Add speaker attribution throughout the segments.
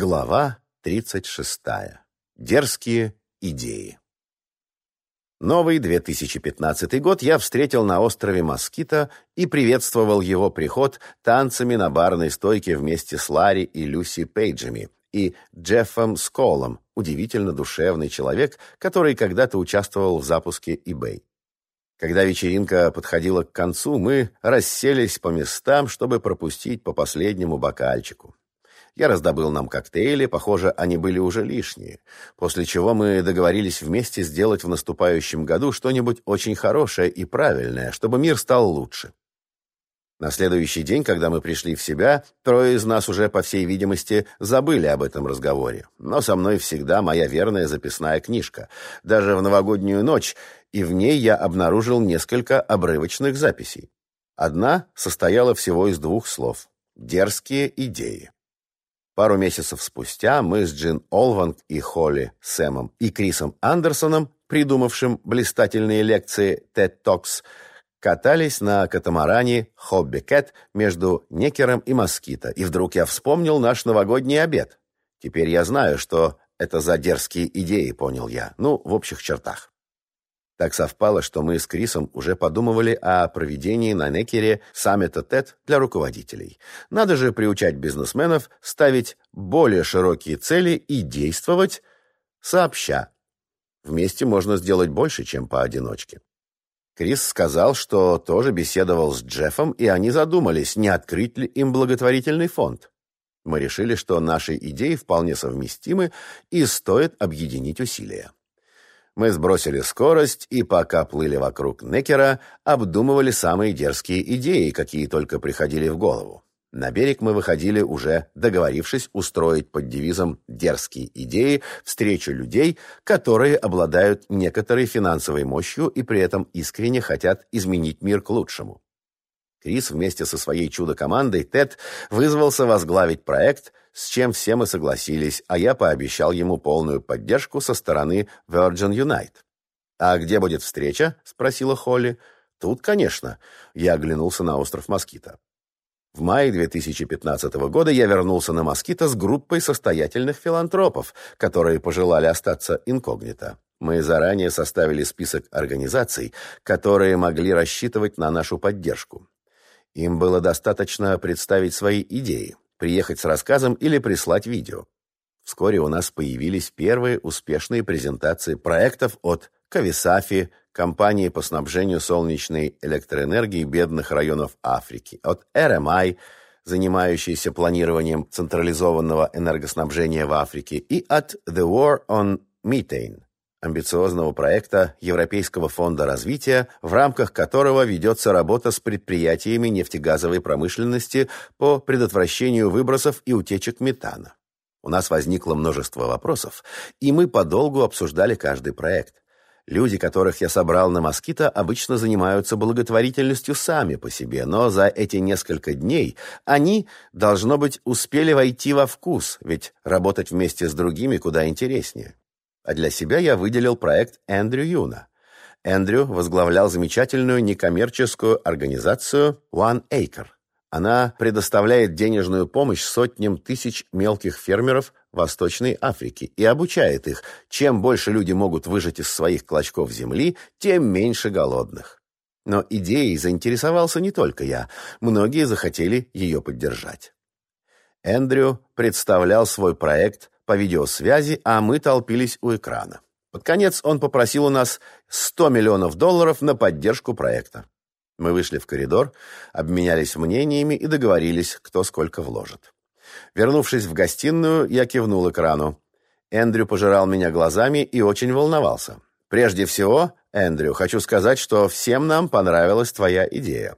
Speaker 1: Глава 36. Дерзкие идеи. Новый 2015 год я встретил на острове Москита и приветствовал его приход танцами на барной стойке вместе с Ларри и Люси Пейджами и Джеффом Сколом, удивительно душевный человек, который когда-то участвовал в запуске eBay. Когда вечеринка подходила к концу, мы расселись по местам, чтобы пропустить по последнему бокальчику. Я раздобыл нам коктейли, похоже, они были уже лишние. После чего мы договорились вместе сделать в наступающем году что-нибудь очень хорошее и правильное, чтобы мир стал лучше. На следующий день, когда мы пришли в себя, трое из нас уже, по всей видимости, забыли об этом разговоре. Но со мной всегда моя верная записная книжка. Даже в новогоднюю ночь, и в ней я обнаружил несколько обрывочных записей. Одна состояла всего из двух слов «дерзкие идеи». Пару месяцев спустя мы с Джин Олванг и Холли Сэмом и Крисом Андерсоном, придумавшим блистательные лекции TED Talks, катались на катамаране «Хобби Кэт» между Некером и Москито, и вдруг я вспомнил наш новогодний обед. Теперь я знаю, что это за дерзкие идеи, понял я. Ну, в общих чертах. Так совпало, что мы с Крисом уже подумывали о проведении на Некере саммита ТЭД для руководителей. Надо же приучать бизнесменов ставить более широкие цели и действовать сообща. Вместе можно сделать больше, чем поодиночке. Крис сказал, что тоже беседовал с Джеффом, и они задумались, не открыть ли им благотворительный фонд. Мы решили, что наши идеи вполне совместимы и стоит объединить усилия. Мы сбросили скорость и, пока плыли вокруг Некера, обдумывали самые дерзкие идеи, какие только приходили в голову. На берег мы выходили уже, договорившись устроить под девизом «Дерзкие идеи» встречу людей, которые обладают некоторой финансовой мощью и при этом искренне хотят изменить мир к лучшему. Крис вместе со своей чудо-командой Тед вызвался возглавить проект – с чем все мы согласились, а я пообещал ему полную поддержку со стороны Virgin Unite. «А где будет встреча?» — спросила Холли. «Тут, конечно». Я оглянулся на остров Москита. В мае 2015 года я вернулся на Москита с группой состоятельных филантропов, которые пожелали остаться инкогнито. Мы заранее составили список организаций, которые могли рассчитывать на нашу поддержку. Им было достаточно представить свои идеи приехать с рассказом или прислать видео. Вскоре у нас появились первые успешные презентации проектов от Кависафи, компании по снабжению солнечной электроэнергией бедных районов Африки, от RMI, занимающейся планированием централизованного энергоснабжения в Африке, и от The War on Methane, амбициозного проекта Европейского фонда развития, в рамках которого ведется работа с предприятиями нефтегазовой промышленности по предотвращению выбросов и утечек метана. У нас возникло множество вопросов, и мы подолгу обсуждали каждый проект. Люди, которых я собрал на «Москито», обычно занимаются благотворительностью сами по себе, но за эти несколько дней они, должно быть, успели войти во вкус, ведь работать вместе с другими куда интереснее а для себя я выделил проект Эндрю Юна. Эндрю возглавлял замечательную некоммерческую организацию One Acre. Она предоставляет денежную помощь сотням тысяч мелких фермеров Восточной Африки и обучает их, чем больше люди могут выжать из своих клочков земли, тем меньше голодных. Но идеей заинтересовался не только я, многие захотели ее поддержать. Эндрю представлял свой проект по видеосвязи, а мы толпились у экрана. Под конец он попросил у нас 100 миллионов долларов на поддержку проекта. Мы вышли в коридор, обменялись мнениями и договорились, кто сколько вложит. Вернувшись в гостиную, я кивнул экрану. Эндрю пожирал меня глазами и очень волновался. «Прежде всего, Эндрю, хочу сказать, что всем нам понравилась твоя идея.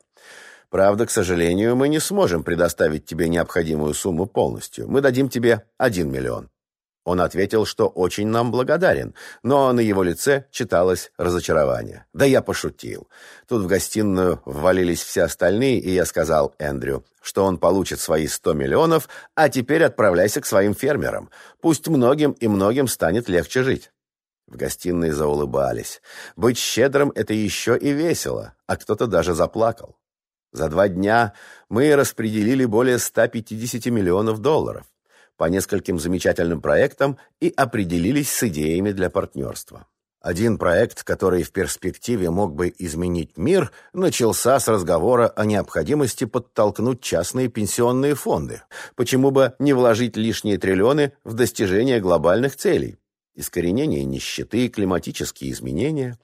Speaker 1: Правда, к сожалению, мы не сможем предоставить тебе необходимую сумму полностью. Мы дадим тебе 1 миллион. Он ответил, что очень нам благодарен, но на его лице читалось разочарование. Да я пошутил. Тут в гостиную ввалились все остальные, и я сказал Эндрю, что он получит свои 100 миллионов, а теперь отправляйся к своим фермерам. Пусть многим и многим станет легче жить. В гостиной заулыбались. Быть щедрым — это еще и весело, а кто-то даже заплакал. За два дня мы распределили более 150 миллионов долларов. По нескольким замечательным проектам и определились с идеями для партнерства. Один проект, который в перспективе мог бы изменить мир, начался с разговора о необходимости подтолкнуть частные пенсионные фонды. Почему бы не вложить лишние триллионы в достижение глобальных целей? Искоренение нищеты, климатические изменения.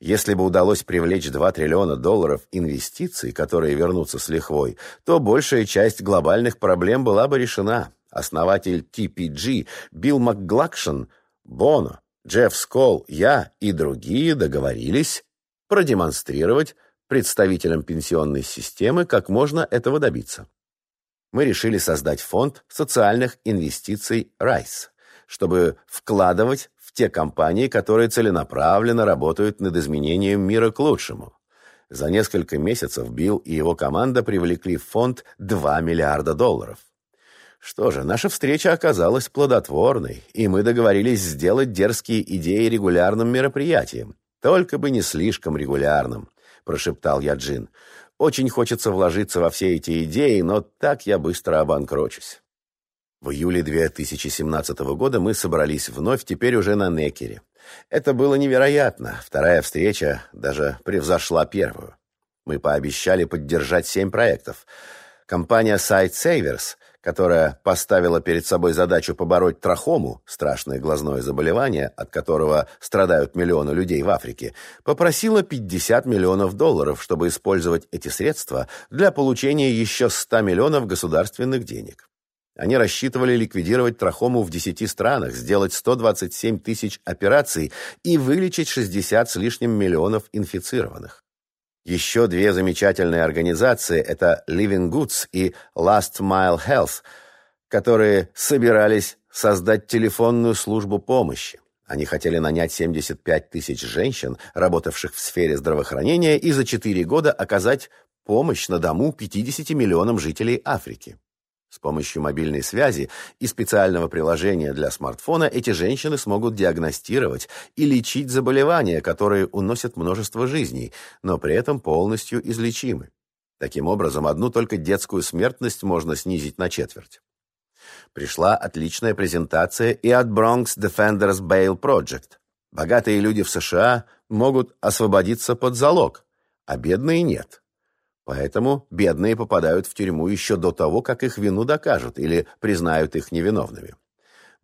Speaker 1: Если бы удалось привлечь 2 триллиона долларов инвестиций, которые вернутся с лихвой, то большая часть глобальных проблем была бы решена. Основатель TPG Билл МакГлакшен, Боно, Джефф Сколл, я и другие договорились продемонстрировать представителям пенсионной системы, как можно этого добиться. Мы решили создать фонд социальных инвестиций «Райс», чтобы вкладывать в те компании, которые целенаправленно работают над изменением мира к лучшему. За несколько месяцев Билл и его команда привлекли в фонд 2 миллиарда долларов. Что же, наша встреча оказалась плодотворной, и мы договорились сделать дерзкие идеи регулярным мероприятием. Только бы не слишком регулярным, прошептал я Джин. Очень хочется вложиться во все эти идеи, но так я быстро обанкрочусь. В июле 2017 года мы собрались вновь, теперь уже на Некере. Это было невероятно. Вторая встреча даже превзошла первую. Мы пообещали поддержать семь проектов. Компания Site Savers которая поставила перед собой задачу побороть трахому, страшное глазное заболевание, от которого страдают миллионы людей в Африке, попросила 50 миллионов долларов, чтобы использовать эти средства для получения еще 100 миллионов государственных денег. Они рассчитывали ликвидировать трахому в 10 странах, сделать 127 тысяч операций и вылечить 60 с лишним миллионов инфицированных. Еще две замечательные организации – это Living Goods и Last Mile Health, которые собирались создать телефонную службу помощи. Они хотели нанять 75 тысяч женщин, работавших в сфере здравоохранения, и за 4 года оказать помощь на дому 50 миллионам жителей Африки. С помощью мобильной связи и специального приложения для смартфона эти женщины смогут диагностировать и лечить заболевания, которые уносят множество жизней, но при этом полностью излечимы. Таким образом, одну только детскую смертность можно снизить на четверть. Пришла отличная презентация и от Bronx Defenders Bail Project. Богатые люди в США могут освободиться под залог, а бедные нет. Поэтому бедные попадают в тюрьму еще до того, как их вину докажут или признают их невиновными.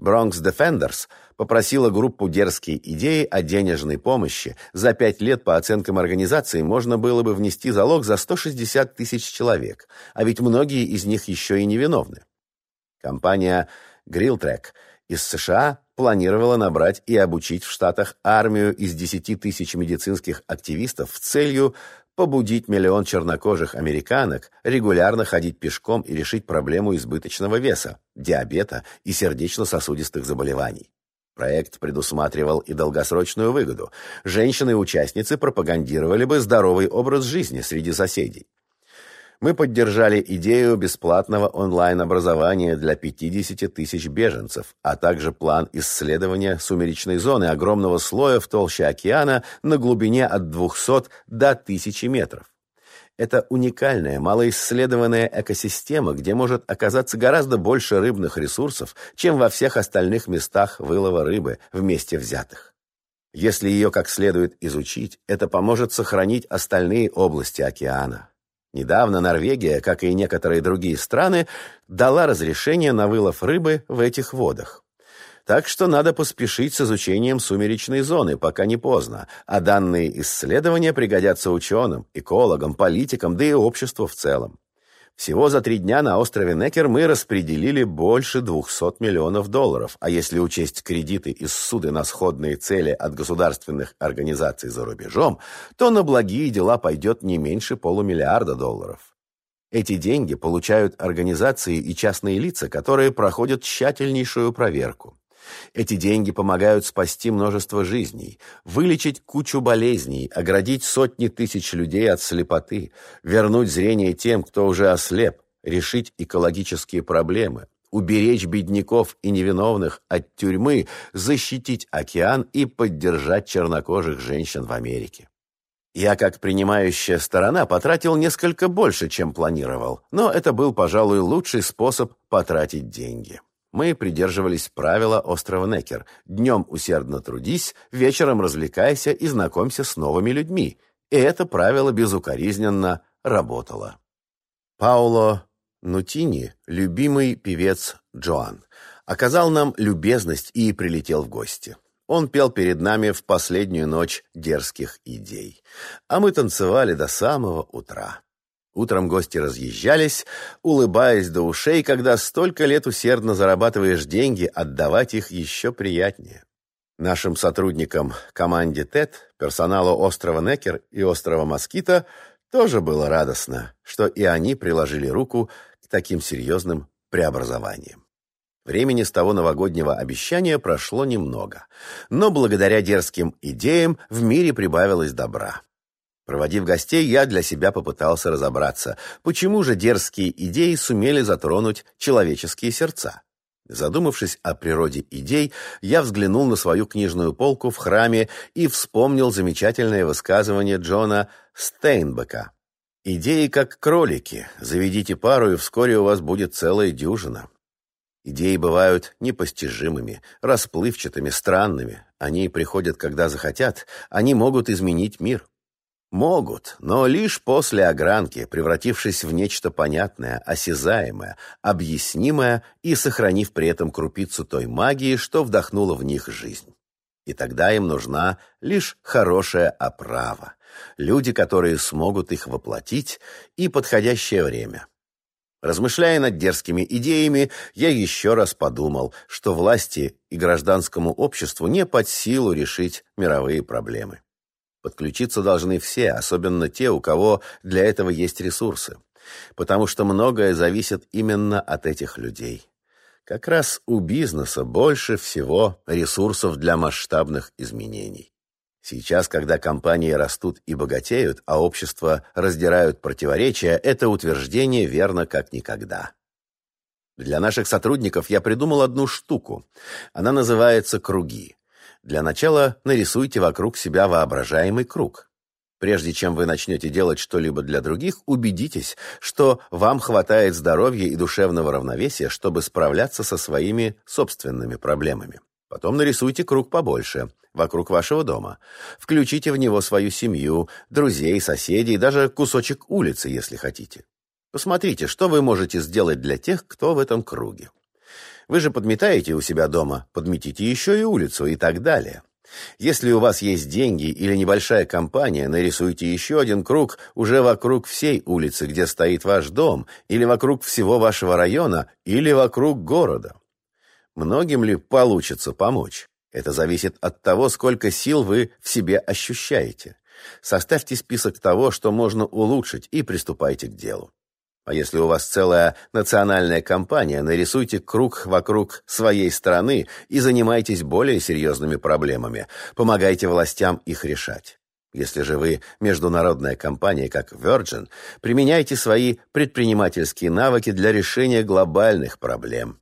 Speaker 1: Bronx Defenders попросила группу «Дерзкие идеи» о денежной помощи. За пять лет, по оценкам организации, можно было бы внести залог за 160 тысяч человек, а ведь многие из них еще и невиновны. Компания Grilltrack из США планировала набрать и обучить в Штатах армию из 10 тысяч медицинских активистов в целью побудить миллион чернокожих американок регулярно ходить пешком и решить проблему избыточного веса, диабета и сердечно-сосудистых заболеваний. Проект предусматривал и долгосрочную выгоду. Женщины-участницы пропагандировали бы здоровый образ жизни среди соседей мы поддержали идею бесплатного онлайн-образования для 50 тысяч беженцев, а также план исследования сумеречной зоны огромного слоя в толще океана на глубине от 200 до 1000 метров. Это уникальная, малоисследованная экосистема, где может оказаться гораздо больше рыбных ресурсов, чем во всех остальных местах вылова рыбы вместе взятых. Если ее как следует изучить, это поможет сохранить остальные области океана. Недавно Норвегия, как и некоторые другие страны, дала разрешение на вылов рыбы в этих водах. Так что надо поспешить с изучением сумеречной зоны, пока не поздно, а данные исследования пригодятся ученым, экологам, политикам, да и обществу в целом. Всего за три дня на острове Некер мы распределили больше 200 миллионов долларов, а если учесть кредиты из суды на сходные цели от государственных организаций за рубежом, то на благие дела пойдет не меньше полумиллиарда долларов. Эти деньги получают организации и частные лица, которые проходят тщательнейшую проверку. Эти деньги помогают спасти множество жизней, вылечить кучу болезней, оградить сотни тысяч людей от слепоты, вернуть зрение тем, кто уже ослеп, решить экологические проблемы, уберечь бедняков и невиновных от тюрьмы, защитить океан и поддержать чернокожих женщин в Америке. Я, как принимающая сторона, потратил несколько больше, чем планировал, но это был, пожалуй, лучший способ потратить деньги. Мы придерживались правила острова Некер. Днем усердно трудись, вечером развлекайся и знакомься с новыми людьми. И это правило безукоризненно работало. Пауло Нутини, любимый певец Джоан, оказал нам любезность и прилетел в гости. Он пел перед нами в последнюю ночь дерзких идей. А мы танцевали до самого утра. Утром гости разъезжались, улыбаясь до ушей, когда столько лет усердно зарабатываешь деньги, отдавать их еще приятнее. Нашим сотрудникам, команде ТЭТ, персоналу острова Некер и острова Москита тоже было радостно, что и они приложили руку к таким серьезным преобразованиям. Времени с того новогоднего обещания прошло немного, но благодаря дерзким идеям в мире прибавилось добра. Проводив гостей, я для себя попытался разобраться, почему же дерзкие идеи сумели затронуть человеческие сердца. Задумавшись о природе идей, я взглянул на свою книжную полку в храме и вспомнил замечательное высказывание Джона Стейнбека. «Идеи как кролики. Заведите пару, и вскоре у вас будет целая дюжина». Идеи бывают непостижимыми, расплывчатыми, странными. Они приходят, когда захотят, они могут изменить мир. Могут, но лишь после огранки, превратившись в нечто понятное, осязаемое, объяснимое и сохранив при этом крупицу той магии, что вдохнула в них жизнь. И тогда им нужна лишь хорошая оправа, люди, которые смогут их воплотить, и подходящее время. Размышляя над дерзкими идеями, я еще раз подумал, что власти и гражданскому обществу не под силу решить мировые проблемы. Подключиться должны все, особенно те, у кого для этого есть ресурсы. Потому что многое зависит именно от этих людей. Как раз у бизнеса больше всего ресурсов для масштабных изменений. Сейчас, когда компании растут и богатеют, а общество раздирают противоречия, это утверждение верно как никогда. Для наших сотрудников я придумал одну штуку. Она называется «круги». Для начала нарисуйте вокруг себя воображаемый круг. Прежде чем вы начнете делать что-либо для других, убедитесь, что вам хватает здоровья и душевного равновесия, чтобы справляться со своими собственными проблемами. Потом нарисуйте круг побольше, вокруг вашего дома. Включите в него свою семью, друзей, соседей, даже кусочек улицы, если хотите. Посмотрите, что вы можете сделать для тех, кто в этом круге. Вы же подметаете у себя дома, подметите еще и улицу и так далее. Если у вас есть деньги или небольшая компания, нарисуйте еще один круг уже вокруг всей улицы, где стоит ваш дом, или вокруг всего вашего района, или вокруг города. Многим ли получится помочь? Это зависит от того, сколько сил вы в себе ощущаете. Составьте список того, что можно улучшить, и приступайте к делу. А если у вас целая национальная компания, нарисуйте круг вокруг своей страны и занимайтесь более серьезными проблемами. Помогайте властям их решать. Если же вы международная компания, как Virgin, применяйте свои предпринимательские навыки для решения глобальных проблем.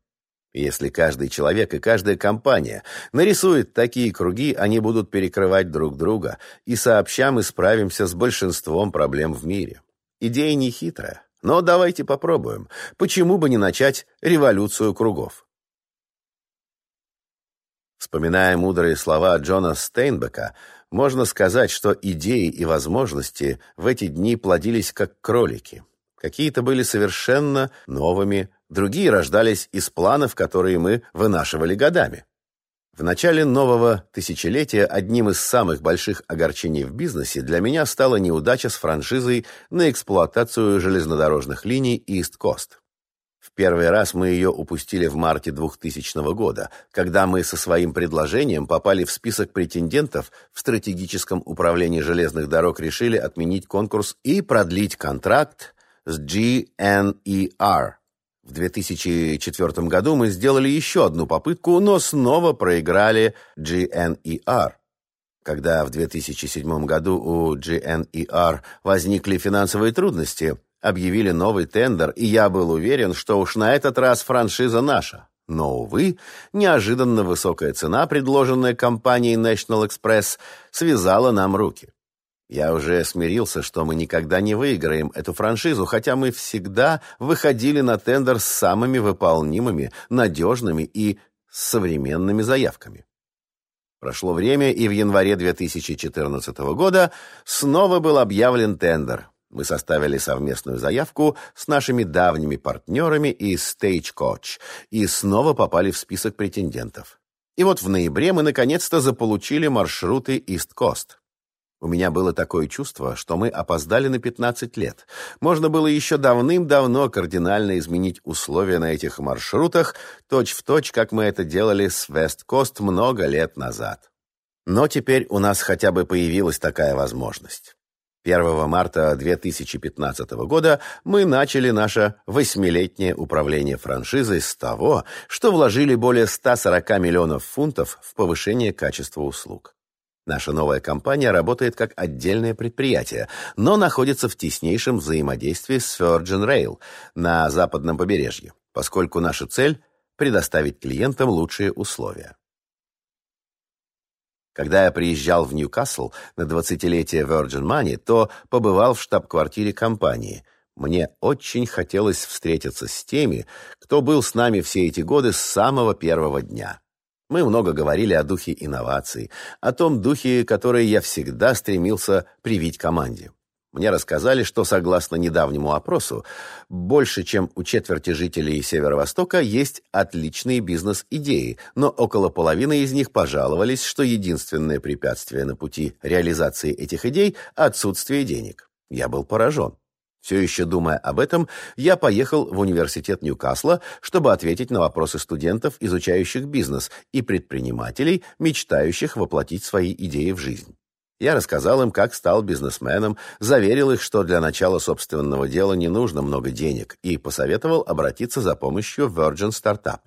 Speaker 1: Если каждый человек и каждая компания нарисует такие круги, они будут перекрывать друг друга, и сообща мы справимся с большинством проблем в мире. Идея не хитрая. Но давайте попробуем. Почему бы не начать революцию кругов? Вспоминая мудрые слова Джона Стейнбека, можно сказать, что идеи и возможности в эти дни плодились как кролики. Какие-то были совершенно новыми, другие рождались из планов, которые мы вынашивали годами. В начале нового тысячелетия одним из самых больших огорчений в бизнесе для меня стала неудача с франшизой на эксплуатацию железнодорожных линий East Coast. В первый раз мы ее упустили в марте 2000 года, когда мы со своим предложением попали в список претендентов в стратегическом управлении железных дорог решили отменить конкурс и продлить контракт с GNER в 2004 году мы сделали еще одну попытку, но снова проиграли GNER. Когда в 2007 году у GNER возникли финансовые трудности, объявили новый тендер, и я был уверен, что уж на этот раз франшиза наша. Но, увы, неожиданно высокая цена, предложенная компанией National Express, связала нам руки. Я уже смирился, что мы никогда не выиграем эту франшизу, хотя мы всегда выходили на тендер с самыми выполнимыми, надежными и современными заявками. Прошло время, и в январе 2014 года снова был объявлен тендер. Мы составили совместную заявку с нашими давними партнерами из Stagecoach и снова попали в список претендентов. И вот в ноябре мы наконец-то заполучили маршруты East Coast. У меня было такое чувство, что мы опоздали на 15 лет. Можно было еще давным-давно кардинально изменить условия на этих маршрутах, точь-в-точь, точь, как мы это делали с Вест-Кост много лет назад. Но теперь у нас хотя бы появилась такая возможность. 1 марта 2015 года мы начали наше восьмилетнее управление франшизой с того, что вложили более 140 миллионов фунтов в повышение качества услуг. Наша новая компания работает как отдельное предприятие, но находится в теснейшем взаимодействии с Virgin Rail на западном побережье, поскольку наша цель – предоставить клиентам лучшие условия. Когда я приезжал в Ньюкасл на 20-летие Virgin Money, то побывал в штаб-квартире компании. Мне очень хотелось встретиться с теми, кто был с нами все эти годы с самого первого дня. Мы много говорили о духе инноваций, о том духе, который я всегда стремился привить команде. Мне рассказали, что, согласно недавнему опросу, больше, чем у четверти жителей Северо-Востока есть отличные бизнес-идеи, но около половины из них пожаловались, что единственное препятствие на пути реализации этих идей – отсутствие денег. Я был поражен. Все еще думая об этом, я поехал в университет Ньюкасла, чтобы ответить на вопросы студентов, изучающих бизнес, и предпринимателей, мечтающих воплотить свои идеи в жизнь. Я рассказал им, как стал бизнесменом, заверил их, что для начала собственного дела не нужно много денег, и посоветовал обратиться за помощью в Virgin Startup.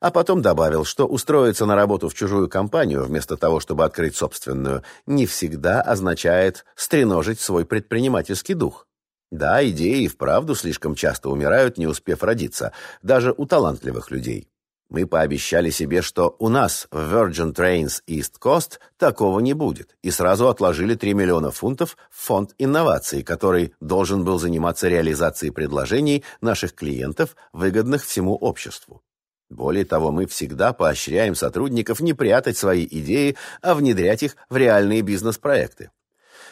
Speaker 1: А потом добавил, что устроиться на работу в чужую компанию, вместо того, чтобы открыть собственную, не всегда означает стреножить свой предпринимательский дух. Да, идеи и вправду слишком часто умирают, не успев родиться, даже у талантливых людей. Мы пообещали себе, что у нас в Virgin Trains East Coast такого не будет, и сразу отложили 3 миллиона фунтов в фонд инноваций, который должен был заниматься реализацией предложений наших клиентов, выгодных всему обществу. Более того, мы всегда поощряем сотрудников не прятать свои идеи, а внедрять их в реальные бизнес-проекты.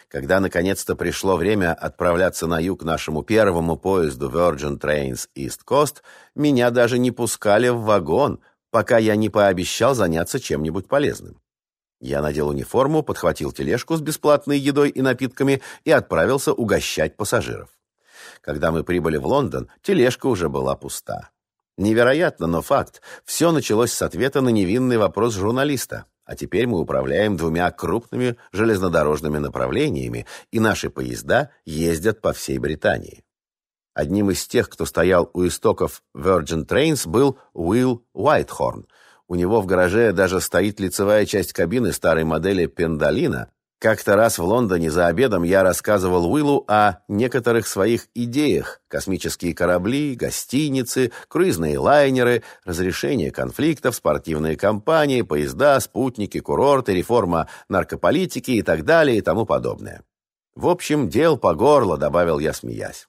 Speaker 1: Когда наконец-то пришло время отправляться на юг нашему первому поезду Virgin Trains East Coast, меня даже не пускали в вагон, пока я не пообещал заняться чем-нибудь полезным. Я надел униформу, подхватил тележку с бесплатной едой и напитками и отправился угощать пассажиров. Когда мы прибыли в Лондон, тележка уже была пуста. Невероятно, но факт. Все началось с ответа на невинный вопрос журналиста. А теперь мы управляем двумя крупными железнодорожными направлениями, и наши поезда ездят по всей Британии. Одним из тех, кто стоял у истоков Virgin Trains, был Уилл Уайтхорн. У него в гараже даже стоит лицевая часть кабины старой модели Пендалина, как-то раз в Лондоне за обедом я рассказывал Уиллу о некоторых своих идеях. Космические корабли, гостиницы, круизные лайнеры, разрешение конфликтов, спортивные компании, поезда, спутники, курорты, реформа наркополитики и так далее и тому подобное. В общем, дел по горло, добавил я, смеясь.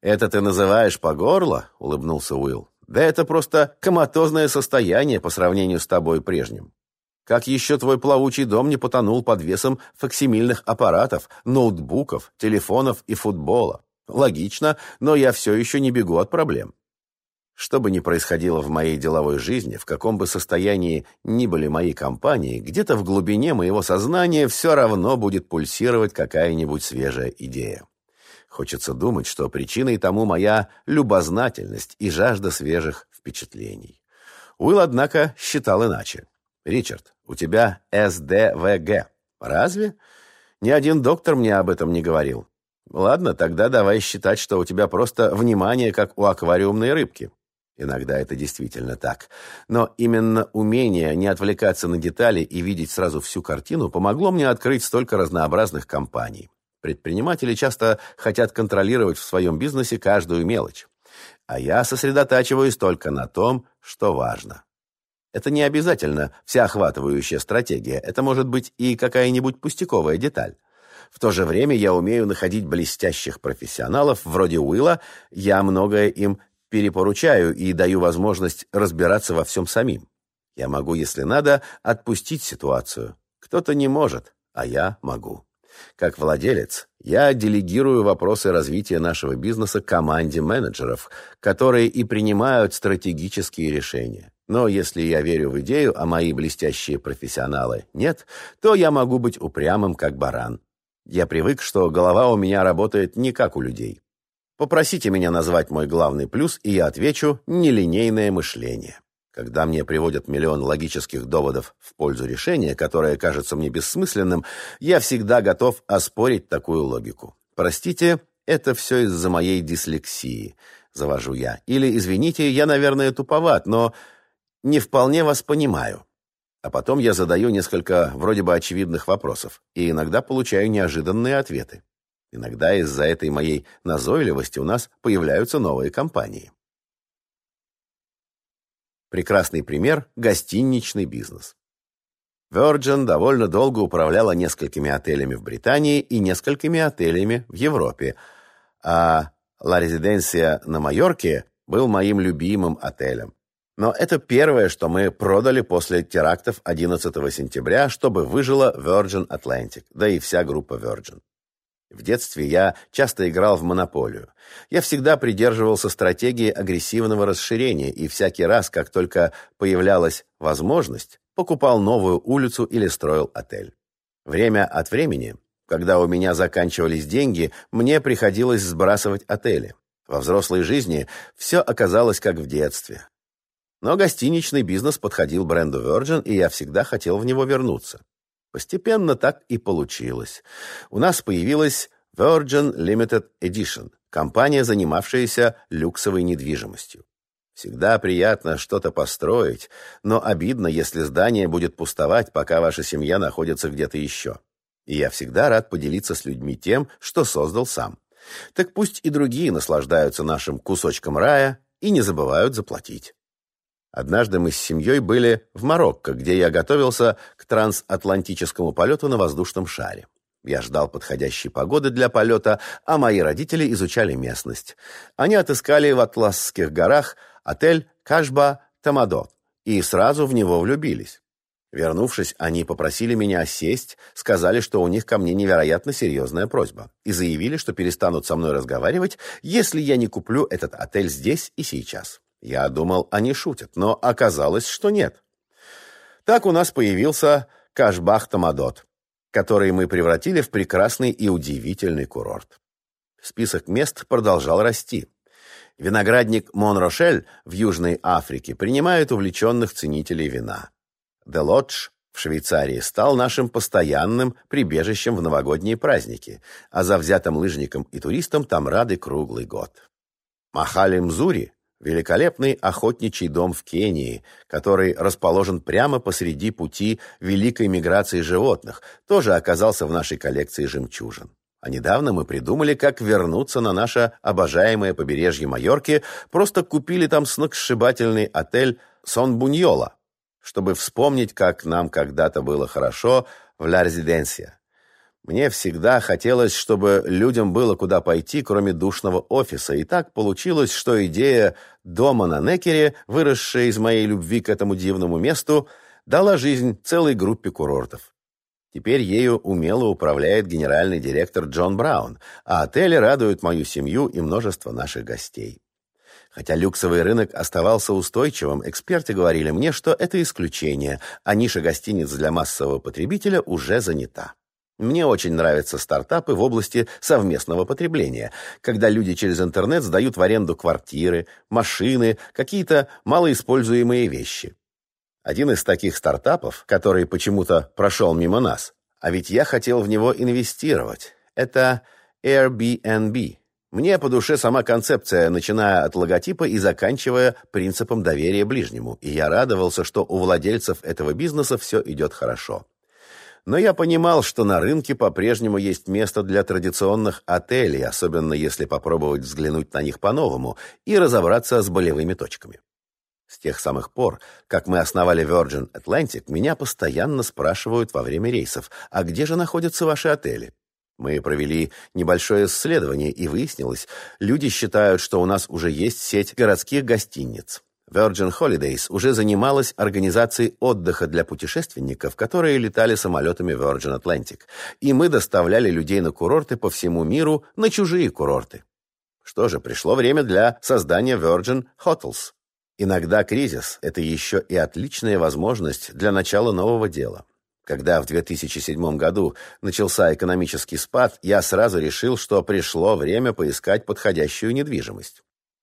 Speaker 1: «Это ты называешь по горло?» — улыбнулся Уилл. «Да это просто коматозное состояние по сравнению с тобой прежним. Как еще твой плавучий дом не потонул под весом факсимильных аппаратов, ноутбуков, телефонов и футбола? Логично, но я все еще не бегу от проблем. Что бы ни происходило в моей деловой жизни, в каком бы состоянии ни были мои компании, где-то в глубине моего сознания все равно будет пульсировать какая-нибудь свежая идея. Хочется думать, что причиной тому моя любознательность и жажда свежих впечатлений. Уилл, однако, считал иначе. «Ричард, у тебя СДВГ. Разве? Ни один доктор мне об этом не говорил. Ладно, тогда давай считать, что у тебя просто внимание, как у аквариумной рыбки. Иногда это действительно так. Но именно умение не отвлекаться на детали и видеть сразу всю картину помогло мне открыть столько разнообразных компаний. Предприниматели часто хотят контролировать в своем бизнесе каждую мелочь. А я сосредотачиваюсь только на том, что важно. Это не обязательно всеохватывающая стратегия, это может быть и какая-нибудь пустяковая деталь. В то же время я умею находить блестящих профессионалов вроде Уилла, я многое им перепоручаю и даю возможность разбираться во всем самим. Я могу, если надо, отпустить ситуацию. Кто-то не может, а я могу. Как владелец, я делегирую вопросы развития нашего бизнеса команде менеджеров, которые и принимают стратегические решения. Но если я верю в идею, а мои блестящие профессионалы нет, то я могу быть упрямым, как баран. Я привык, что голова у меня работает не как у людей. Попросите меня назвать мой главный плюс, и я отвечу «нелинейное мышление». Когда мне приводят миллион логических доводов в пользу решения, которое кажется мне бессмысленным, я всегда готов оспорить такую логику. Простите, это все из-за моей дислексии, завожу я. Или, извините, я, наверное, туповат, но не вполне вас понимаю. А потом я задаю несколько вроде бы очевидных вопросов, и иногда получаю неожиданные ответы. Иногда из-за этой моей назойливости у нас появляются новые компании. Прекрасный пример – гостиничный бизнес. Virgin довольно долго управляла несколькими отелями в Британии и несколькими отелями в Европе, а La Residencia на Майорке был моим любимым отелем. Но это первое, что мы продали после терактов 11 сентября, чтобы выжила Virgin Atlantic, да и вся группа Virgin. В детстве я часто играл в монополию. Я всегда придерживался стратегии агрессивного расширения и всякий раз, как только появлялась возможность, покупал новую улицу или строил отель. Время от времени, когда у меня заканчивались деньги, мне приходилось сбрасывать отели. Во взрослой жизни все оказалось как в детстве. Но гостиничный бизнес подходил бренду Virgin, и я всегда хотел в него вернуться. Постепенно так и получилось. У нас появилась Virgin Limited Edition, компания, занимавшаяся люксовой недвижимостью. Всегда приятно что-то построить, но обидно, если здание будет пустовать, пока ваша семья находится где-то еще. И я всегда рад поделиться с людьми тем, что создал сам. Так пусть и другие наслаждаются нашим кусочком рая и не забывают заплатить. Однажды мы с семьей были в Марокко, где я готовился к трансатлантическому полету на воздушном шаре. Я ждал подходящей погоды для полета, а мои родители изучали местность. Они отыскали в Атласских горах отель Кашба Тамадот и сразу в него влюбились. Вернувшись, они попросили меня сесть, сказали, что у них ко мне невероятно серьезная просьба, и заявили, что перестанут со мной разговаривать, если я не куплю этот отель здесь и сейчас. Я думал, они шутят, но оказалось, что нет. Так у нас появился Кашбах-Тамадот, который мы превратили в прекрасный и удивительный курорт. Список мест продолжал расти. Виноградник Монрошель в Южной Африке принимает увлеченных ценителей вина. Делодж в Швейцарии стал нашим постоянным прибежищем в новогодние праздники, а завзятым лыжникам и туристам там рады круглый год. Махали-Мзури Великолепный охотничий дом в Кении, который расположен прямо посреди пути великой миграции животных, тоже оказался в нашей коллекции жемчужин. А недавно мы придумали, как вернуться на наше обожаемое побережье Майорки, просто купили там сногсшибательный отель «Сон Буньола», чтобы вспомнить, как нам когда-то было хорошо в Ла Резиденсия. Мне всегда хотелось, чтобы людям было куда пойти, кроме душного офиса, и так получилось, что идея дома на Некере, выросшая из моей любви к этому дивному месту, дала жизнь целой группе курортов. Теперь ею умело управляет генеральный директор Джон Браун, а отели радуют мою семью и множество наших гостей. Хотя люксовый рынок оставался устойчивым, эксперты говорили мне, что это исключение, а ниша гостиниц для массового потребителя уже занята. Мне очень нравятся стартапы в области совместного потребления, когда люди через интернет сдают в аренду квартиры, машины, какие-то малоиспользуемые вещи. Один из таких стартапов, который почему-то прошел мимо нас, а ведь я хотел в него инвестировать, это Airbnb. Мне по душе сама концепция, начиная от логотипа и заканчивая принципом доверия ближнему, и я радовался, что у владельцев этого бизнеса все идет хорошо но я понимал, что на рынке по-прежнему есть место для традиционных отелей, особенно если попробовать взглянуть на них по-новому и разобраться с болевыми точками. С тех самых пор, как мы основали Virgin Atlantic, меня постоянно спрашивают во время рейсов, а где же находятся ваши отели? Мы провели небольшое исследование, и выяснилось, люди считают, что у нас уже есть сеть городских гостиниц. Virgin Holidays уже занималась организацией отдыха для путешественников, которые летали самолетами Virgin Atlantic, и мы доставляли людей на курорты по всему миру, на чужие курорты. Что же, пришло время для создания Virgin Hotels. Иногда кризис – это еще и отличная возможность для начала нового дела. Когда в 2007 году начался экономический спад, я сразу решил, что пришло время поискать подходящую недвижимость.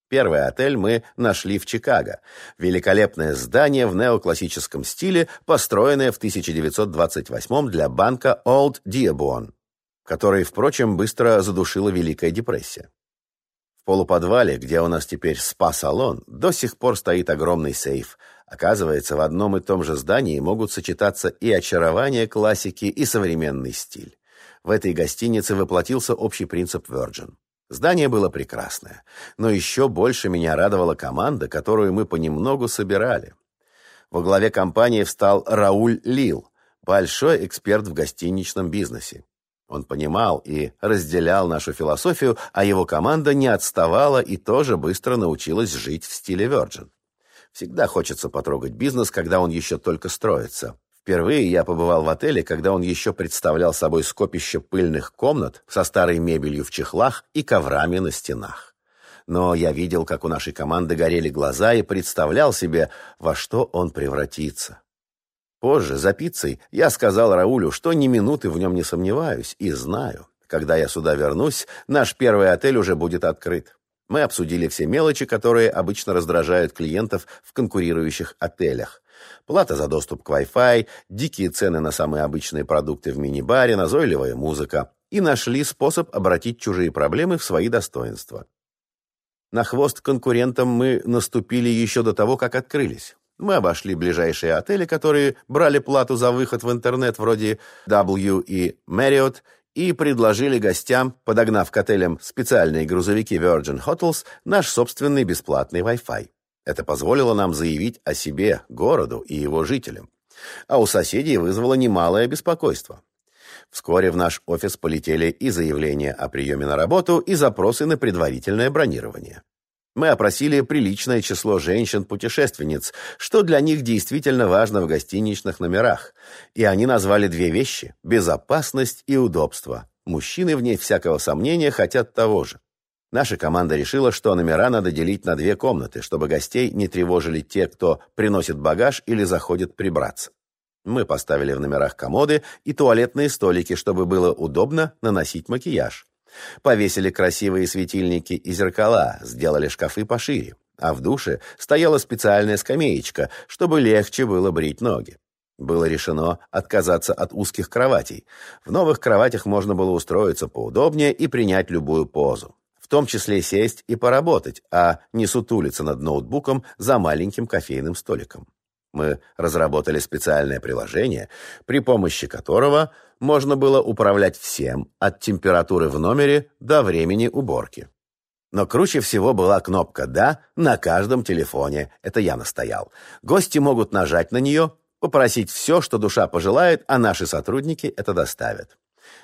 Speaker 1: Первый отель мы нашли в Чикаго. Великолепное здание в неоклассическом стиле, построенное в 1928 для банка Old Dearborn, который, впрочем, быстро задушила Великая депрессия. В полуподвале, где у нас теперь спа-салон, до сих пор стоит огромный сейф. Оказывается, в одном и том же здании могут сочетаться и очарование классики, и современный стиль. В этой гостинице воплотился общий принцип Virgin. Здание было прекрасное, но еще больше меня радовала команда, которую мы понемногу собирали. Во главе компании встал Рауль Лил, большой эксперт в гостиничном бизнесе. Он понимал и разделял нашу философию, а его команда не отставала и тоже быстро научилась жить в стиле Virgin. Всегда хочется потрогать бизнес, когда он еще только строится. Впервые я побывал в отеле, когда он еще представлял собой скопище пыльных комнат со старой мебелью в чехлах и коврами на стенах. Но я видел, как у нашей команды горели глаза и представлял себе, во что он превратится. Позже, за пиццей, я сказал Раулю, что ни минуты в нем не сомневаюсь и знаю. Когда я сюда вернусь, наш первый отель уже будет открыт. Мы обсудили все мелочи, которые обычно раздражают клиентов в конкурирующих отелях. Плата за доступ к Wi-Fi, дикие цены на самые обычные продукты в мини-баре, назойливая музыка. И нашли способ обратить чужие проблемы в свои достоинства. На хвост конкурентам мы наступили еще до того, как открылись. Мы обошли ближайшие отели, которые брали плату за выход в интернет вроде W и Marriott, и предложили гостям, подогнав к отелям специальные грузовики Virgin Hotels, наш собственный бесплатный Wi-Fi. Это позволило нам заявить о себе, городу и его жителям. А у соседей вызвало немалое беспокойство. Вскоре в наш офис полетели и заявления о приеме на работу, и запросы на предварительное бронирование. Мы опросили приличное число женщин-путешественниц, что для них действительно важно в гостиничных номерах. И они назвали две вещи – безопасность и удобство. Мужчины, вне всякого сомнения, хотят того же. Наша команда решила, что номера надо делить на две комнаты, чтобы гостей не тревожили те, кто приносит багаж или заходит прибраться. Мы поставили в номерах комоды и туалетные столики, чтобы было удобно наносить макияж. Повесили красивые светильники и зеркала, сделали шкафы пошире. А в душе стояла специальная скамеечка, чтобы легче было брить ноги. Было решено отказаться от узких кроватей. В новых кроватях можно было устроиться поудобнее и принять любую позу том числе сесть и поработать, а не сутулиться над ноутбуком за маленьким кофейным столиком. Мы разработали специальное приложение, при помощи которого можно было управлять всем, от температуры в номере до времени уборки. Но круче всего была кнопка «Да» на каждом телефоне. Это я настоял. Гости могут нажать на нее, попросить все, что душа пожелает, а наши сотрудники это доставят.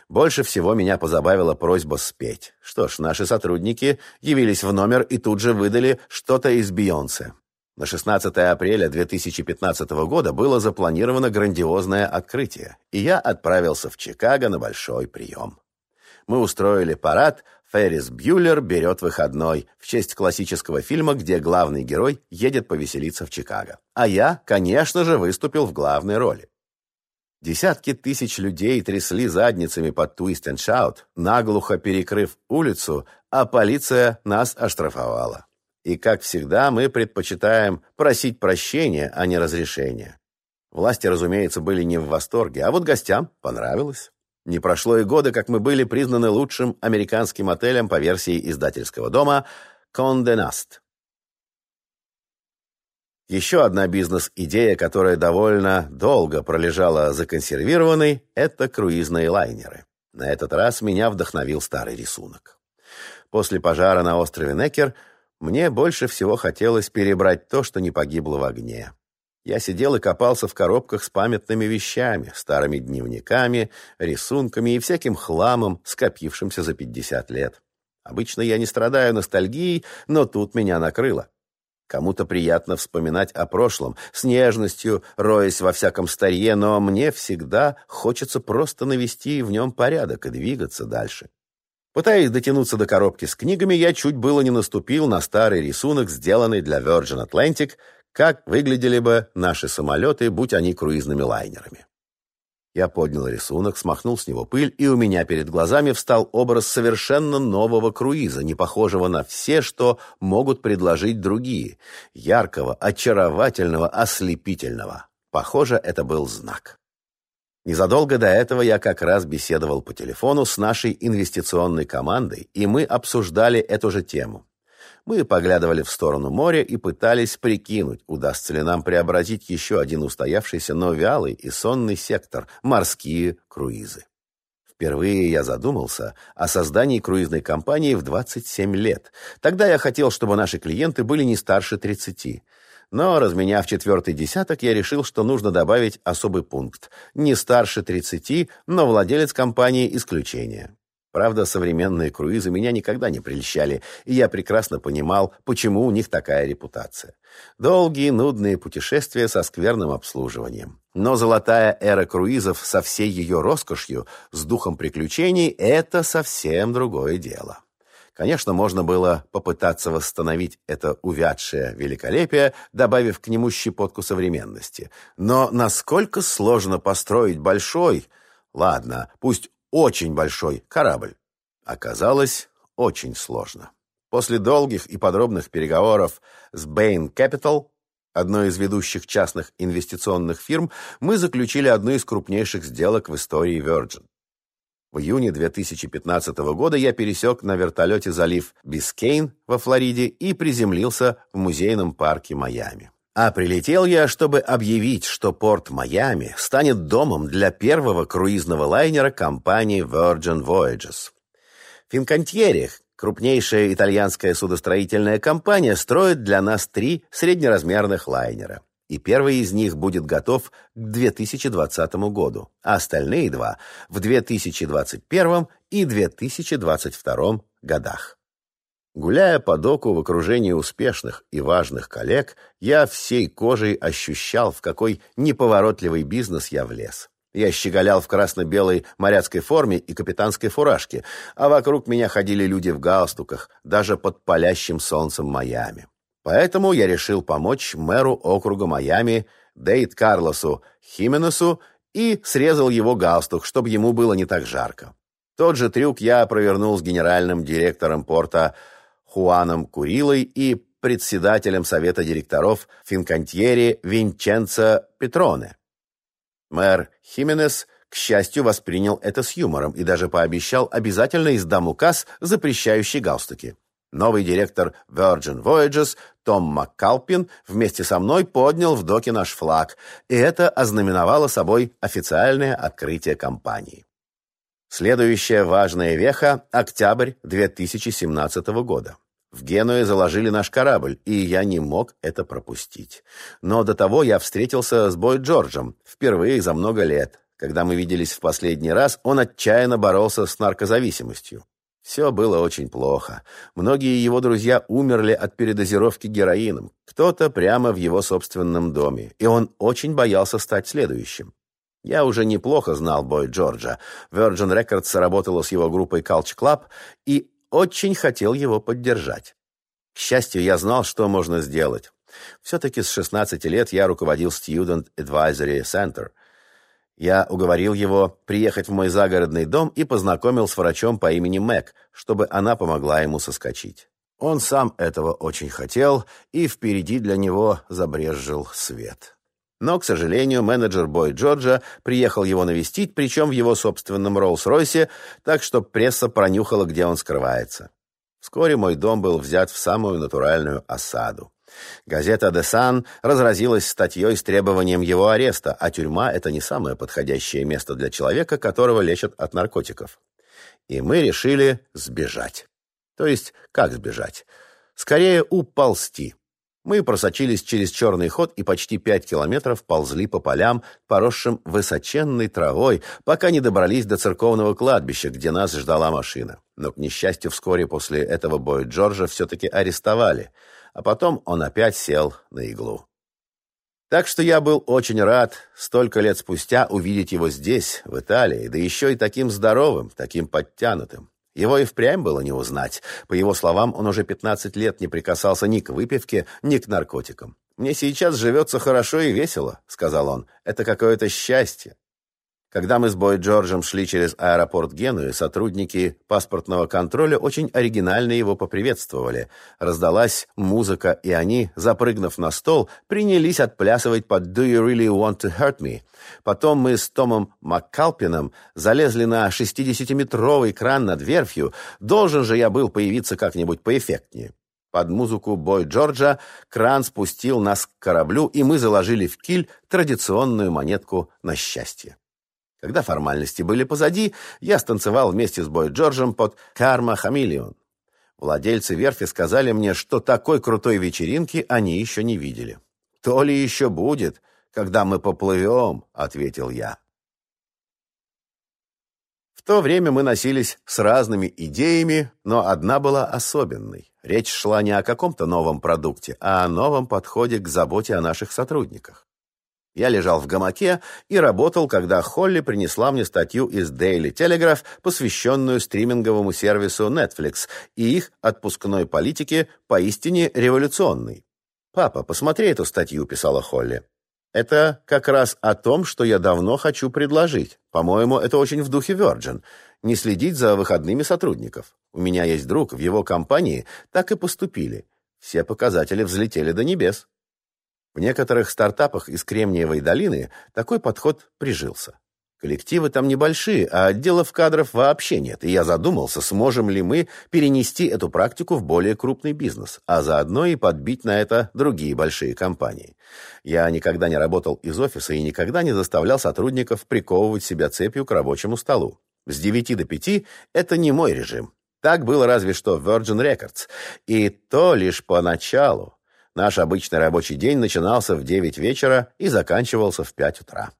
Speaker 1: Больше всего меня позабавила просьба спеть. Что ж, наши сотрудники явились в номер и тут же выдали что-то из Бейонсе. На 16 апреля 2015 года было запланировано грандиозное открытие, и я отправился в Чикаго на большой прием. Мы устроили парад «Феррис Бьюлер берет выходной» в честь классического фильма, где главный герой едет повеселиться в Чикаго. А я, конечно же, выступил в главной роли. Десятки тысяч людей трясли задницами под Twist and Shout, наглухо перекрыв улицу, а полиция нас оштрафовала. И, как всегда, мы предпочитаем просить прощения, а не разрешения. Власти, разумеется, были не в восторге, а вот гостям понравилось. Не прошло и года, как мы были признаны лучшим американским отелем по версии издательского дома «Конде Наст». Еще одна бизнес-идея, которая довольно долго пролежала законсервированной, это круизные лайнеры. На этот раз меня вдохновил старый рисунок. После пожара на острове Некер мне больше всего хотелось перебрать то, что не погибло в огне. Я сидел и копался в коробках с памятными вещами, старыми дневниками, рисунками и всяким хламом, скопившимся за 50 лет. Обычно я не страдаю ностальгией, но тут меня накрыло. Кому-то приятно вспоминать о прошлом, с нежностью, роясь во всяком старье, но мне всегда хочется просто навести в нем порядок и двигаться дальше. Пытаясь дотянуться до коробки с книгами, я чуть было не наступил на старый рисунок, сделанный для Virgin Atlantic, как выглядели бы наши самолеты, будь они круизными лайнерами. Я поднял рисунок, смахнул с него пыль, и у меня перед глазами встал образ совершенно нового круиза, не похожего на все, что могут предложить другие. Яркого, очаровательного, ослепительного. Похоже, это был знак. Незадолго до этого я как раз беседовал по телефону с нашей инвестиционной командой, и мы обсуждали эту же тему. Мы поглядывали в сторону моря и пытались прикинуть, удастся ли нам преобразить еще один устоявшийся, но вялый и сонный сектор – морские круизы. Впервые я задумался о создании круизной компании в 27 лет. Тогда я хотел, чтобы наши клиенты были не старше 30. Но, разменяв четвертый десяток, я решил, что нужно добавить особый пункт. Не старше 30, но владелец компании исключение. Правда, современные круизы меня никогда не прельщали, и я прекрасно понимал, почему у них такая репутация. Долгие, нудные путешествия со скверным обслуживанием. Но золотая эра круизов со всей ее роскошью, с духом приключений – это совсем другое дело. Конечно, можно было попытаться восстановить это увядшее великолепие, добавив к нему щепотку современности. Но насколько сложно построить большой, ладно, пусть очень большой корабль. Оказалось очень сложно. После долгих и подробных переговоров с Bain Capital, одной из ведущих частных инвестиционных фирм, мы заключили одну из крупнейших сделок в истории Virgin. В июне 2015 года я пересек на вертолете залив Бискейн во Флориде и приземлился в музейном парке Майами. А прилетел я, чтобы объявить, что порт Майами станет домом для первого круизного лайнера компании Virgin Voyages. Финкантьери, крупнейшая итальянская судостроительная компания, строит для нас три среднеразмерных лайнера. И первый из них будет готов к 2020 году, а остальные два – в 2021 и 2022 годах. Гуляя по доку в окружении успешных и важных коллег, я всей кожей ощущал, в какой неповоротливый бизнес я влез. Я щеголял в красно-белой моряцкой форме и капитанской фуражке, а вокруг меня ходили люди в галстуках, даже под палящим солнцем Майами. Поэтому я решил помочь мэру округа Майами Дейт Карлосу Хименесу и срезал его галстук, чтобы ему было не так жарко. Тот же трюк я провернул с генеральным директором порта Хуаном Курилой и председателем совета директоров Финкантьери Винченцо Петроне. Мэр Хименес, к счастью, воспринял это с юмором и даже пообещал обязательно издам указ, запрещающий галстуки. Новый директор Virgin Voyages Том Маккалпин вместе со мной поднял в доке наш флаг, и это ознаменовало собой официальное открытие компании. Следующая важная веха – октябрь 2017 года. В Генуе заложили наш корабль, и я не мог это пропустить. Но до того я встретился с Бой Джорджем впервые за много лет. Когда мы виделись в последний раз, он отчаянно боролся с наркозависимостью. Все было очень плохо. Многие его друзья умерли от передозировки героином. Кто-то прямо в его собственном доме. И он очень боялся стать следующим. Я уже неплохо знал Бой Джорджа. Virgin Records работала с его группой Culture Club, и очень хотел его поддержать. К счастью, я знал, что можно сделать. Все-таки с 16 лет я руководил Student Advisory Center. Я уговорил его приехать в мой загородный дом и познакомил с врачом по имени Мэг, чтобы она помогла ему соскочить. Он сам этого очень хотел, и впереди для него забрезжил свет. Но, к сожалению, менеджер Бой Джорджа приехал его навестить, причем в его собственном Роллс-Ройсе, так что пресса пронюхала, где он скрывается. Вскоре мой дом был взят в самую натуральную осаду. Газета «Де Сан» разразилась статьей с требованием его ареста, а тюрьма — это не самое подходящее место для человека, которого лечат от наркотиков. И мы решили сбежать. То есть, как сбежать? Скорее, уползти. Мы просочились через черный ход и почти пять километров ползли по полям, поросшим высоченной травой, пока не добрались до церковного кладбища, где нас ждала машина. Но, к несчастью, вскоре после этого боя Джорджа все-таки арестовали, а потом он опять сел на иглу. Так что я был очень рад столько лет спустя увидеть его здесь, в Италии, да еще и таким здоровым, таким подтянутым. Его и впрямь было не узнать. По его словам, он уже 15 лет не прикасался ни к выпивке, ни к наркотикам. «Мне сейчас живется хорошо и весело», — сказал он. «Это какое-то счастье. Когда мы с Бой Джорджем шли через аэропорт Генуи, сотрудники паспортного контроля очень оригинально его поприветствовали. Раздалась музыка, и они, запрыгнув на стол, принялись отплясывать под «Do you really want to hurt me?». Потом мы с Томом Маккалпином залезли на 60-метровый кран над верфью. Должен же я был появиться как-нибудь поэффектнее. Под музыку Бой Джорджа кран спустил нас к кораблю, и мы заложили в киль традиционную монетку на счастье. Когда формальности были позади, я станцевал вместе с Бой Джорджем под «Карма Хамиллион». Владельцы верфи сказали мне, что такой крутой вечеринки они еще не видели. «То ли еще будет, когда мы поплывем», — ответил я. В то время мы носились с разными идеями, но одна была особенной. Речь шла не о каком-то новом продукте, а о новом подходе к заботе о наших сотрудниках. Я лежал в гамаке и работал, когда Холли принесла мне статью из Daily Telegraph, посвященную стриминговому сервису Netflix и их отпускной политике поистине революционной. «Папа, посмотри эту статью», — писала Холли. «Это как раз о том, что я давно хочу предложить. По-моему, это очень в духе Virgin. Не следить за выходными сотрудников. У меня есть друг, в его компании так и поступили. Все показатели взлетели до небес». В некоторых стартапах из Кремниевой долины такой подход прижился. Коллективы там небольшие, а отделов кадров вообще нет, и я задумался, сможем ли мы перенести эту практику в более крупный бизнес, а заодно и подбить на это другие большие компании. Я никогда не работал из офиса и никогда не заставлял сотрудников приковывать себя цепью к рабочему столу. С 9 до 5 это не мой режим. Так было разве что в Virgin Records. И то лишь поначалу. Наш обычный рабочий день начинался в 9 вечера и заканчивался в 5 утра.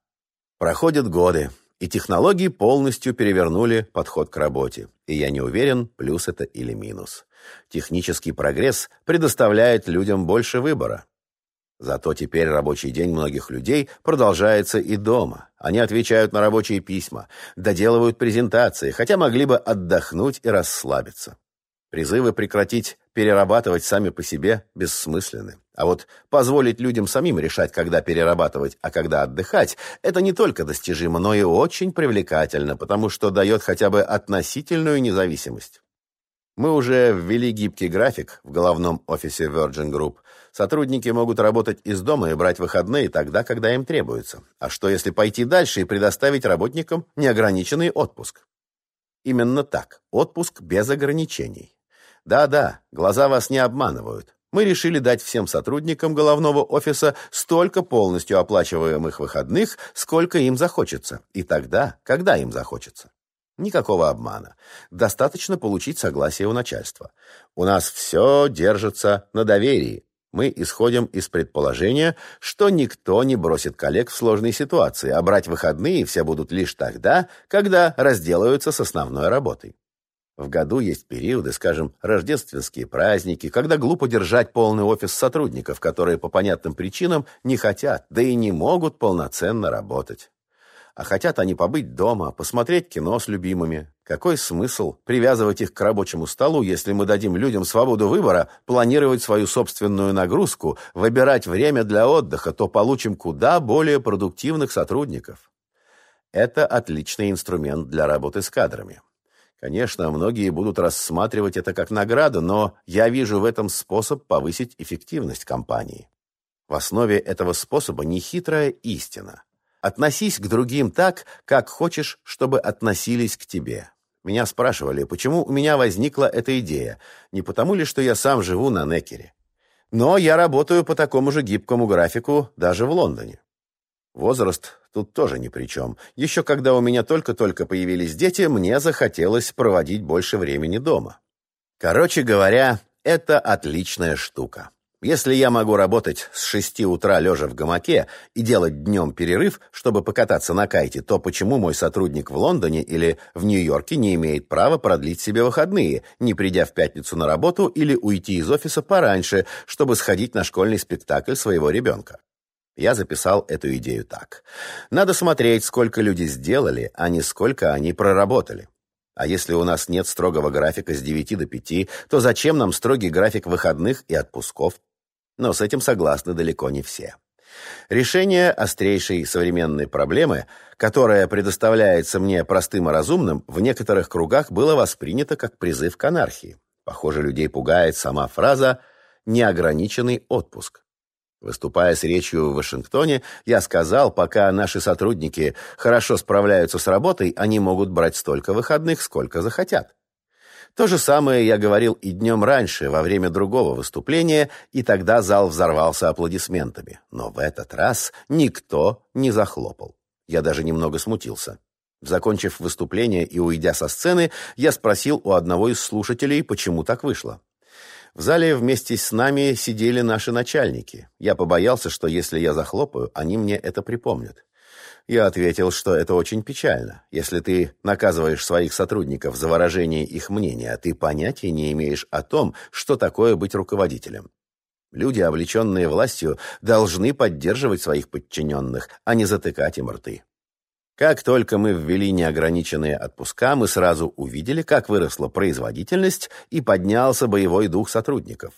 Speaker 1: Проходят годы, и технологии полностью перевернули подход к работе. И я не уверен, плюс это или минус. Технический прогресс предоставляет людям больше выбора. Зато теперь рабочий день многих людей продолжается и дома. Они отвечают на рабочие письма, доделывают презентации, хотя могли бы отдохнуть и расслабиться. Призывы прекратить перерабатывать сами по себе бессмысленны. А вот позволить людям самим решать, когда перерабатывать, а когда отдыхать, это не только достижимо, но и очень привлекательно, потому что дает хотя бы относительную независимость. Мы уже ввели гибкий график в головном офисе Virgin Group. Сотрудники могут работать из дома и брать выходные тогда, когда им требуется. А что, если пойти дальше и предоставить работникам неограниченный отпуск? Именно так. Отпуск без ограничений. Да-да, глаза вас не обманывают. Мы решили дать всем сотрудникам головного офиса столько полностью оплачиваемых выходных, сколько им захочется, и тогда, когда им захочется. Никакого обмана. Достаточно получить согласие у начальства. У нас все держится на доверии. Мы исходим из предположения, что никто не бросит коллег в сложной ситуации, а брать выходные все будут лишь тогда, когда разделаются с основной работой. В году есть периоды, скажем, рождественские праздники, когда глупо держать полный офис сотрудников, которые по понятным причинам не хотят, да и не могут полноценно работать. А хотят они побыть дома, посмотреть кино с любимыми. Какой смысл привязывать их к рабочему столу, если мы дадим людям свободу выбора, планировать свою собственную нагрузку, выбирать время для отдыха, то получим куда более продуктивных сотрудников. Это отличный инструмент для работы с кадрами. Конечно, многие будут рассматривать это как награду, но я вижу в этом способ повысить эффективность компании. В основе этого способа нехитрая истина. Относись к другим так, как хочешь, чтобы относились к тебе. Меня спрашивали, почему у меня возникла эта идея. Не потому ли, что я сам живу на Некере. Но я работаю по такому же гибкому графику даже в Лондоне. Возраст тут тоже ни при чем. Еще когда у меня только-только появились дети, мне захотелось проводить больше времени дома. Короче говоря, это отличная штука. Если я могу работать с шести утра лежа в гамаке и делать днем перерыв, чтобы покататься на кайте, то почему мой сотрудник в Лондоне или в Нью-Йорке не имеет права продлить себе выходные, не придя в пятницу на работу или уйти из офиса пораньше, чтобы сходить на школьный спектакль своего ребенка? Я записал эту идею так. Надо смотреть, сколько люди сделали, а не сколько они проработали. А если у нас нет строгого графика с 9 до 5, то зачем нам строгий график выходных и отпусков? Но с этим согласны далеко не все. Решение острейшей современной проблемы, которая предоставляется мне простым и разумным, в некоторых кругах было воспринято как призыв к анархии. Похоже, людей пугает сама фраза «неограниченный отпуск». Выступая с речью в Вашингтоне, я сказал, пока наши сотрудники хорошо справляются с работой, они могут брать столько выходных, сколько захотят. То же самое я говорил и днем раньше, во время другого выступления, и тогда зал взорвался аплодисментами. Но в этот раз никто не захлопал. Я даже немного смутился. Закончив выступление и уйдя со сцены, я спросил у одного из слушателей, почему так вышло. В зале вместе с нами сидели наши начальники. Я побоялся, что если я захлопаю, они мне это припомнят. Я ответил, что это очень печально. Если ты наказываешь своих сотрудников за выражение их мнения, ты понятия не имеешь о том, что такое быть руководителем. Люди, облеченные властью, должны поддерживать своих подчиненных, а не затыкать им рты. Как только мы ввели неограниченные отпуска, мы сразу увидели, как выросла производительность и поднялся боевой дух сотрудников.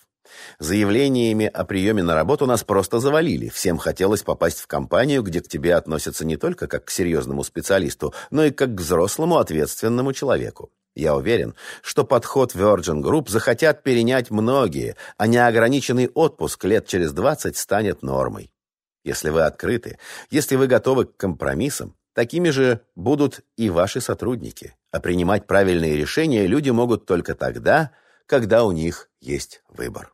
Speaker 1: Заявлениями о приеме на работу нас просто завалили. Всем хотелось попасть в компанию, где к тебе относятся не только как к серьезному специалисту, но и как к взрослому ответственному человеку. Я уверен, что подход Virgin Group захотят перенять многие, а неограниченный отпуск лет через 20 станет нормой. Если вы открыты, если вы готовы к компромиссам, такими же будут и ваши сотрудники. А принимать правильные решения люди могут только тогда, когда у них есть выбор.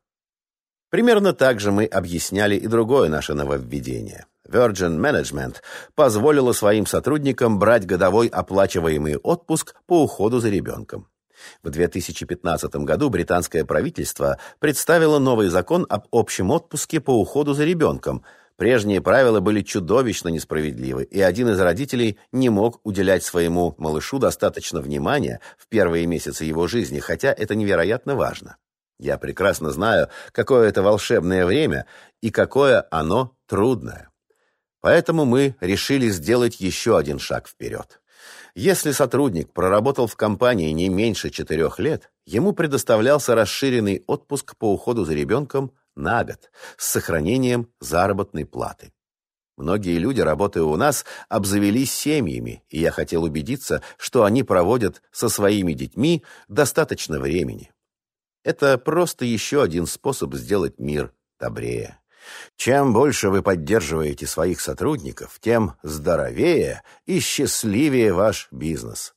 Speaker 1: Примерно так же мы объясняли и другое наше нововведение. Virgin Management позволила своим сотрудникам брать годовой оплачиваемый отпуск по уходу за ребенком. В 2015 году британское правительство представило новый закон об общем отпуске по уходу за ребенком. Прежние правила были чудовищно несправедливы, и один из родителей не мог уделять своему малышу достаточно внимания в первые месяцы его жизни, хотя это невероятно важно. Я прекрасно знаю, какое это волшебное время и какое оно трудное. Поэтому мы решили сделать еще один шаг вперед. Если сотрудник проработал в компании не меньше четырех лет, ему предоставлялся расширенный отпуск по уходу за ребенком на год с сохранением заработной платы. Многие люди, работая у нас, обзавелись семьями, и я хотел убедиться, что они проводят со своими детьми достаточно времени. Это просто еще один способ сделать мир добрее. Чем больше вы поддерживаете своих сотрудников, тем здоровее и счастливее ваш бизнес.